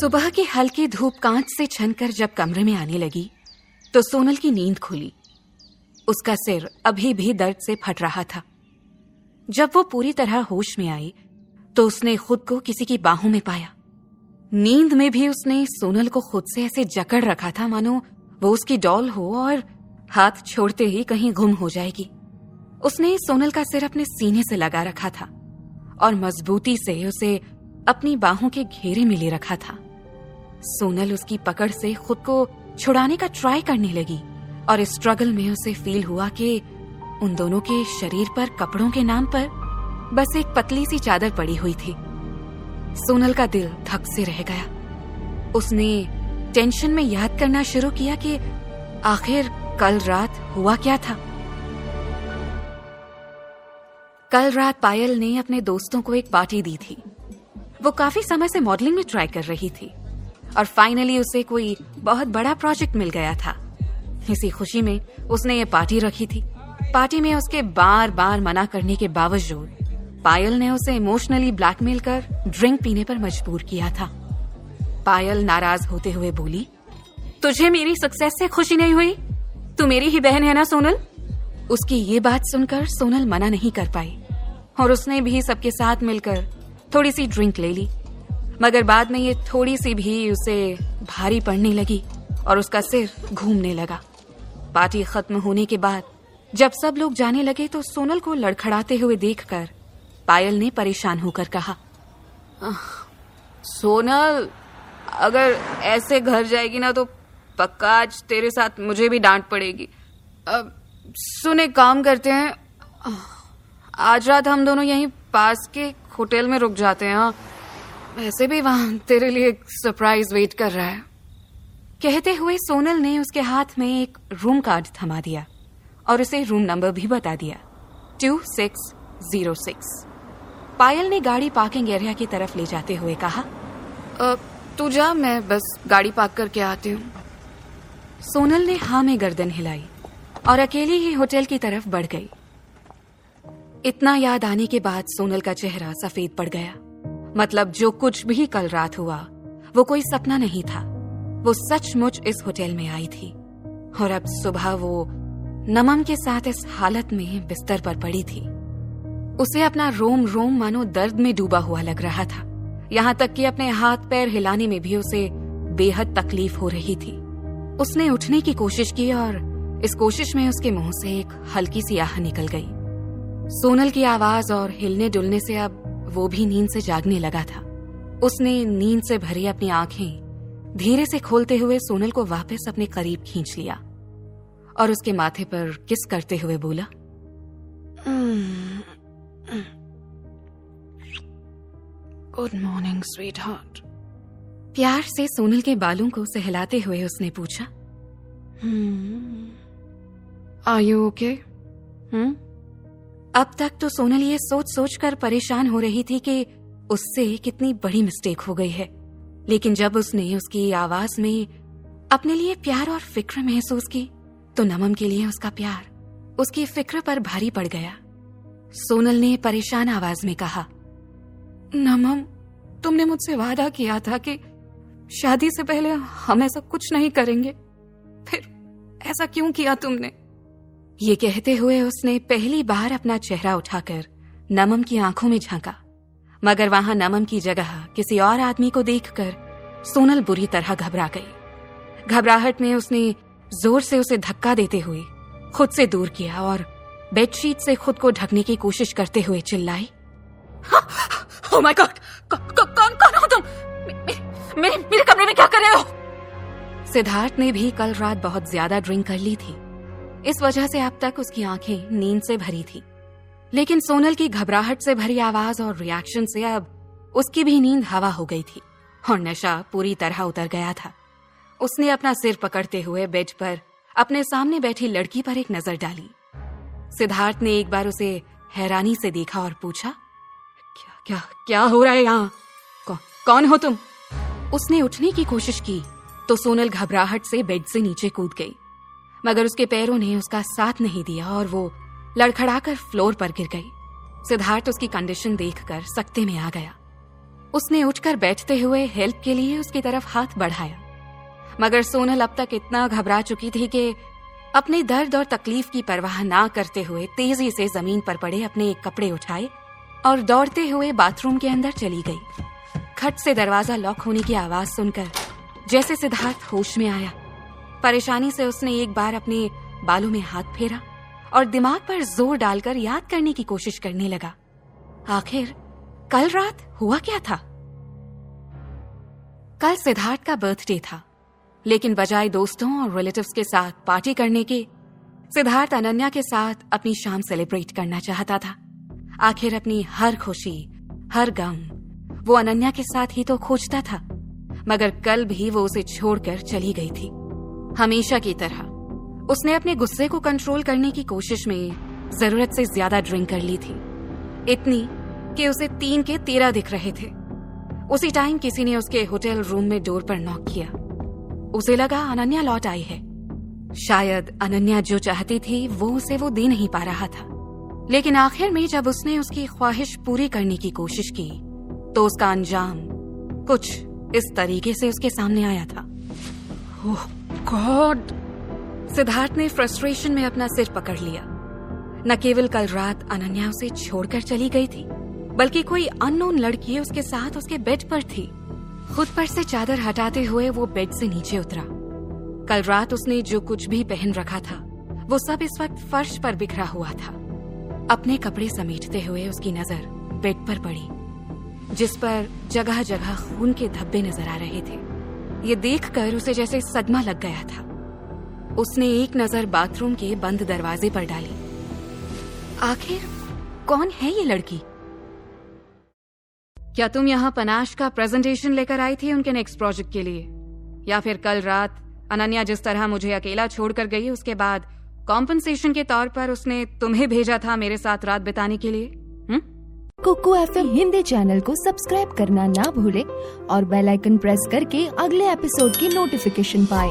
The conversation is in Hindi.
सुबह की हल्की धूप कांच से छनकर जब कमरे में आने लगी तो सोनल की नींद खुली। उसका सिर अभी भी दर्द से फट रहा था। जब वो पूरी तरह होश में आई तो उसने खुद को किसी की बाहों में पाया। नींद में भी उसने सोनल को खुद से ऐसे जकड़ रखा था, मानो वो उसकी डॉल हो और हाथ छोड़ते ही कहीं गुम हो जाएगी। उसने सोनल का सिर अपने सीने से लगा रखा था और मजबूती से उसे अपनी बाहों के घेरे में ले रखा था। सोनल उसकी पकड़ से खुद को छुड़ाने का ट्राई करने लगी और इस स्ट्रगल में उसे फील हुआ कि उन दोनों के शरीर पर कपड़ों के नाम पर बस एक पतली सी चादर पड़ी हुई थी। सोनल का दिल धक से रह गया। उसने टेंशन में याद करना शुरू किया कि आखिर कल रात हुआ क्या था। कल रात पायल ने अपने दोस्तों को एक पार्टी दी थी। वो काफ़ी समय से मॉडलिंग में ट्राई कर रही थी। और फाइनली उसे कोई बहुत बड़ा प्रोजेक्ट मिल गया था। इसी खुशी में उसने ये पार्टी रखी थी। पार्टी में उसके बार बार मना करने के बावजूद पायल ने उसे इमोशनली ब्लैकमेल कर ड्रिंक पीने पर मजबूर किया था। पायल नाराज़ होते हुए बोली, तुझे मेरी सक्सेस से खुशी नहीं हुई? तू मेरी ही बहन है ना, सोनल? उसकी ये बात सुनकर सोनल मना नहीं कर पाई और उसने भी सबके साथ मिलकर थोड़ी सी ड्रिंक ले ली। मगर बाद में ये थोड़ी सी भी उसे भारी पड़ने लगी और उसका सिर घूमने लगा। पार्टी खत्म होने के बाद, जब सब लोग जाने लगे तो सोनल को लड़खड़ाते हुए देखकर पायल ने परेशान होकर कहा सोनल, अगर ऐसे घर जाएगी ना तो पक्का आज तेरे साथ मुझे भी डांट पड़ेगी। अब सुने, काम करते हैं। आज रात हम दोनों यहीं पास के होटल में रुक जाते हैं हाँ। वैसे भी वहाँ तेरे लिए एक सरप्राइज़ वेट कर रहा है। कहते हुए सोनल ने उसके हाथ में एक रूम कार्ड थमा दिया और उसे रूम नंबर भी बता दिया। Two six zero six Payal ने गाड़ी पार्किंग एरिया की तरफ़ ले जाते हुए कहा तू जा, मैं बस गाड़ी पार्क करके आती हूँ। सोनल ने हाँ में गर्दन हिलाई और अकेली ही होटल की तरफ़ बढ़ गई। इतना याद आने के बाद सोनल का चेहरा सफ़ेद पड़ गया। मतलब जो कुछ भी कल रात हुआ, वो कोई सपना नहीं था। वो सचमुच इस होटल में आई थी। और अब सुबह वो नमम के साथ इस हालत में बिस्तर पर पड़ी थी। उसे अपना रोम रोम मानो दर्द में डूबा हुआ लग रहा था। यहाँ तक कि अपने हाथ पैर हिलाने में भी उसे बेहद तकलीफ़ हो रही थी। उसने उठने की कोशिश की और इस कोशिश में उसके मुँह से एक हल्की सी आह निकल गई। सोनल की आवाज़ और हिलने डुलने से अब वो भी नींद से जागने लगा था। उसने नींद से भरी अपनी आँखें धीरे से खोलते हुए सोनल को वापस अपने करीब खींच लिया और उसके माथे पर किस करते हुए बोला गुड मॉर्निंग स्वीट हार्ट प्यार से सोनल के बालों को सहलाते हुए उसने पूछा आर यू ओके? हम्म अब तक तो सोनल ये सोच सोच कर परेशान हो रही थी कि उससे कितनी बड़ी मिस्टेक हो गई है। लेकिन जब उसने उसकी आवाज़ में अपने लिए प्यार और फ़िक्र महसूस की तो नमम के लिए उसका प्यार, उसकी फ़िक्र पर भारी पड़ गया। सोनल ने परेशान आवाज़ में कहा, नमम, तुमने मुझसे वादा किया था कि शादी से पहले हम ऐसा कुछ नहीं करेंगे। फिर ऐसा क्यों किया तुमने? ये कहते हुए उसने पहली बार अपना चेहरा उठाकर नमम की आँखों में झांका। मगर वहाँ नमम की जगह किसी और आदमी को देखकर सोनल बुरी तरह घबरा गई। घबराहट में उसने ज़ोर से उसे धक्का देते हुए खुद से दूर किया और बेडशीट से खुद को ढकने की कोशिश करते हुए चिल्लाई oh my God! कौन कौन हो तुम? मेरे कमरे में क्या कर रहे हो? सिद्धार्थ ने भी कल रात बहुत ज़्यादा ड्रिंक कर ली थी। इस वजह से अब तक उसकी आँखें नींद से भरी थी। लेकिन सोनल की घबराहट से भरी आवाज़ और रिएक्शन से अब उसकी भी नींद हवा हो गई थी और नशा पूरी तरह उतर गया था। उसने अपना सिर पकड़ते हुए बेड पर अपने सामने बैठी लड़की पर एक नज़र डाली। सिद्धार्थ ने एक बार उसे हैरानी से देखा और पूछा क्या क्या क्या हो रहा है यहाँ? कौ, कौन हो तुम? उसने उठने की कोशिश की तो सोनल घबराहट से बेड से नीचे कूद गई। मगर उसके पैरों ने उसका साथ नहीं दिया और वो लड़खड़ाकर फ्लोर पर गिर गई। सिद्धार्थ उसकी कंडीशन देखकर सकते में आ गया। उसने उठकर बैठते हुए हेल्प के लिए उसकी तरफ़ हाथ बढ़ाया। मगर सोनल अब तक इतना घबरा चुकी थी कि अपने दर्द और तकलीफ़ की परवाह ना करते हुए तेज़ी से ज़मीन पर पड़े अपने एक कपड़े उठाए और दौड़ते हुए बाथरूम के अंदर चली गई। खट से दरवाज़ा लॉक होने की आवाज़ सुनकर जैसे सिद्धार्थ होश में आया परेशानी से उसने एक बार अपने बालों में हाथ फेरा और दिमाग पर ज़ोर डालकर याद करने की कोशिश करने लगा। आखिर कल रात हुआ क्या था? कल सिद्धार्थ का बर्थडे था, लेकिन बजाय दोस्तों और रिलेटिव्स के साथ पार्टी करने के, सिद्धार्थ अनन्या के साथ अपनी शाम सेलिब्रेट करना चाहता था। आखिर अपनी हर खुशी, हर गम, वो अनन्या के साथ ही तो खोजता था, मगर कल भी वो उसे छोड़कर चली गई थी। हमेशा की तरह। उसने अपने गुस्से को कंट्रोल करने की कोशिश में ज़रूरत से ज़्यादा ड्रिंक कर ली थी। इतनी कि उसे तीन के तेरह दिख रहे थे। उसी टाइम किसी ने उसके होटल रूम में डोर पर नॉक किया। उसे लगा, अनन्या लौट आई है। शायद अनन्या जो चाहती थी, वो उसे वो दे नहीं पा रहा था। लेकिन आखिर में जब उसने उसकी ख्वाहिश पूरी करने की कोशिश की तो उसका अंजाम कुछ इस तरीके से उसके सामने आया था। ओह! गॉड, सिद्धार्थ ने फ्रस्ट्रेशन में अपना सिर पकड़ लिया। न केवल कल रात अनन्या उसे छोड़कर चली गई थी, बल्कि कोई अननोन लड़की उसके साथ उसके बेड पर थी। खुद पर से चादर हटाते हुए वो बेड से नीचे उतरा। कल रात उसने जो कुछ भी पहन रखा था, वो सब इस वक्त फर्श पर बिखरा हुआ था। अपने कपड़े समेटते हुए उसकी नज़र बेड पर पड़ी, जिस पर जगह जगह खून के धब्बे नज़र आ रहे थे। ये देखकर उसे जैसे सदमा लग गया था। उसने एक नज़र बाथरूम के बंद दरवाजे पर डाली। आखिर कौन है ये लड़की? क्या तुम यहाँ पनाश का प्रेजेंटेशन लेकर आई थी उनके नेक्स्ट प्रोजेक्ट के लिए? या फिर कल रात अनन्या जिस तरह मुझे अकेला छोड़कर गई, उसके बाद कॉम्पनसेशन के तौर पर उसने तुम्हें भेजा था मेरे साथ रात बिताने के लिए? कुकू एफ़ हिंदी चैनल को सब्सक्राइब करना ना भूले और बेल आइकन प्रेस करके अगले एपिसोड की नोटिफिकेशन पाए।